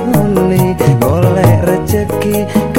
Aku lali saat